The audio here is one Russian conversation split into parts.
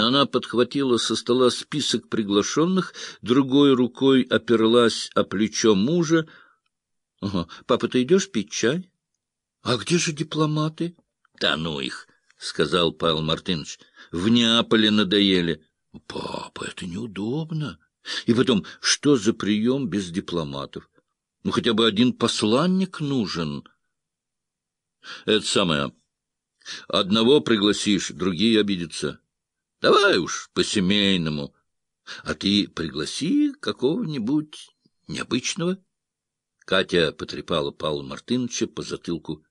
Она подхватила со стола список приглашенных, другой рукой оперлась о плечо мужа. — Ага. Папа, ты идешь пить чай? — А где же дипломаты? — Да ну их, — сказал Павел Мартынович. — В Неаполе надоели. — Папа, это неудобно. И потом, что за прием без дипломатов? Ну, хотя бы один посланник нужен. — Это самое. Одного пригласишь, другие обидятся. Давай уж по-семейному. А ты пригласи какого-нибудь необычного. Катя потрепала Павла Мартыновича по затылку.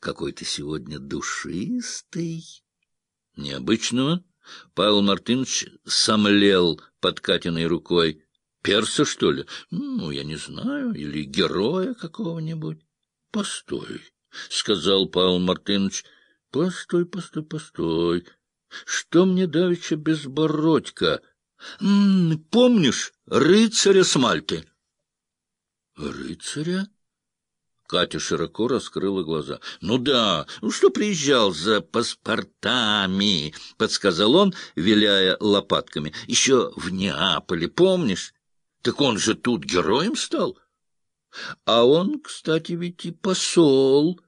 Какой ты сегодня душистый. Необычного? Павел Мартынович сомлел под Катиной рукой. Перса, что ли? Ну, я не знаю. Или героя какого-нибудь. Постой, — сказал Павел Мартынович. Постой, постой, постой. Что мне давеча безбородька? М помнишь рыцаря с Мальты? Рыцаря? Катя широко раскрыла глаза. — Ну да, ну что приезжал за паспортами, — подсказал он, виляя лопатками. — Еще в Неаполе, помнишь? Так он же тут героем стал. А он, кстати, ведь и посол. —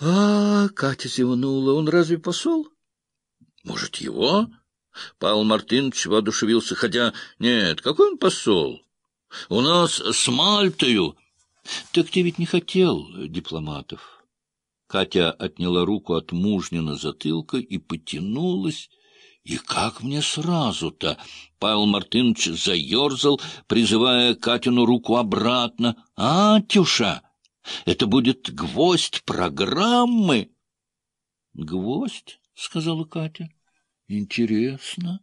А, Катя зевнула, он разве посол? — Может, его? Павел Мартынович воодушевился, хотя... Нет, какой он посол? У нас с Мальтою... Так ты ведь не хотел дипломатов. Катя отняла руку от мужнина затылка и потянулась. И как мне сразу-то? Павел Мартынович заерзал, призывая Катину руку обратно. — А, Тюша! Это будет гвоздь программы. — Гвоздь? — сказала Катя. — Интересно.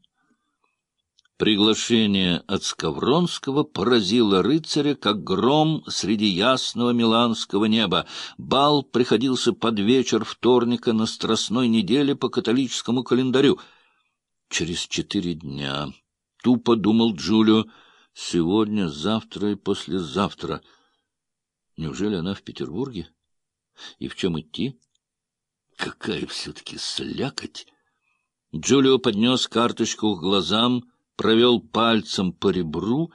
Приглашение от Скавронского поразило рыцаря, как гром среди ясного миланского неба. Бал приходился под вечер вторника на страстной неделе по католическому календарю. Через четыре дня, тупо думал Джулио, сегодня, завтра и послезавтра — Неужели она в Петербурге? И в чем идти? Какая все-таки слякоть! Джулио поднес карточку к глазам, провел пальцем по ребру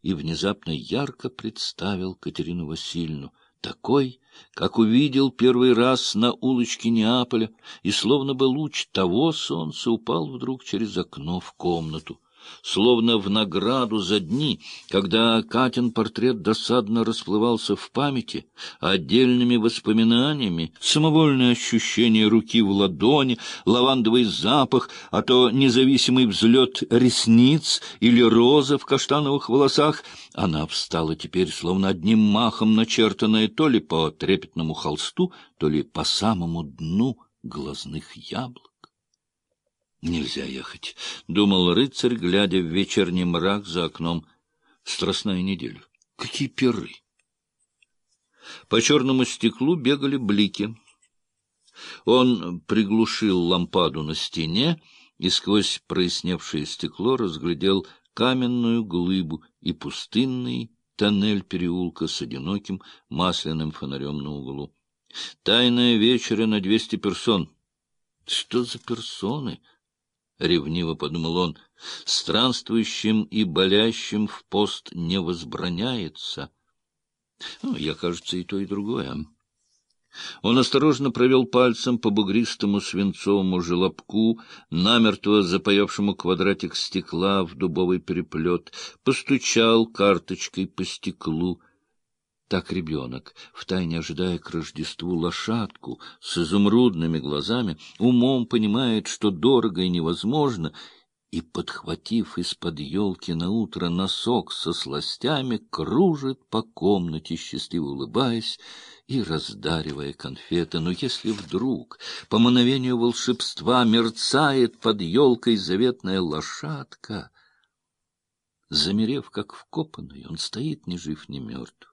и внезапно ярко представил Катерину Васильевну, такой, как увидел первый раз на улочке Неаполя, и словно бы луч того солнца упал вдруг через окно в комнату словно в награду за дни, когда Катин портрет досадно расплывался в памяти, отдельными воспоминаниями, самовольное ощущение руки в ладони, лавандовый запах, а то независимый взлет ресниц или роза в каштановых волосах, она встала теперь словно одним махом начертанная то ли по трепетному холсту, то ли по самому дну глазных яблок. Нельзя ехать, — думал рыцарь, глядя в вечерний мрак за окном. Страстная неделя. Какие перы! По черному стеклу бегали блики. Он приглушил лампаду на стене и сквозь проясневшее стекло разглядел каменную глыбу и пустынный тоннель переулка с одиноким масляным фонарем на углу. Тайная вечеря на двести персон. Что за персоны? — ревниво подумал он, — странствующим и болящим в пост не возбраняется. Ну, я, кажется, и то, и другое. Он осторожно провел пальцем по бугристому свинцовому желобку, намертво запаявшему квадратик стекла в дубовый переплет, постучал карточкой по стеклу — так ребенок, втайне ожидая к Рождеству лошадку с изумрудными глазами, умом понимает, что дорого и невозможно, и, подхватив из-под елки на утро носок со сластями, кружит по комнате, счастливо улыбаясь и раздаривая конфеты. Но если вдруг, по мановению волшебства, мерцает под елкой заветная лошадка, замерев, как вкопанный, он стоит ни жив, ни мертв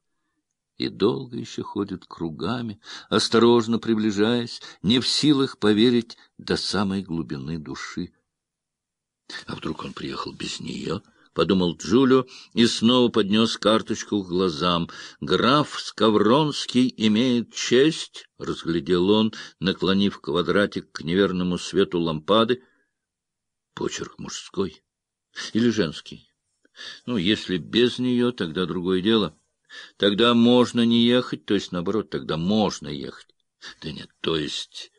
и долго еще ходит кругами, осторожно приближаясь, не в силах поверить до самой глубины души. А вдруг он приехал без нее? — подумал Джулио и снова поднес карточку к глазам. «Граф Скавронский имеет честь», — разглядел он, наклонив квадратик к неверному свету лампады. Почерк мужской или женский? Ну, если без нее, тогда другое дело. Тогда можно не ехать, то есть, наоборот, тогда можно ехать. Да нет, то есть...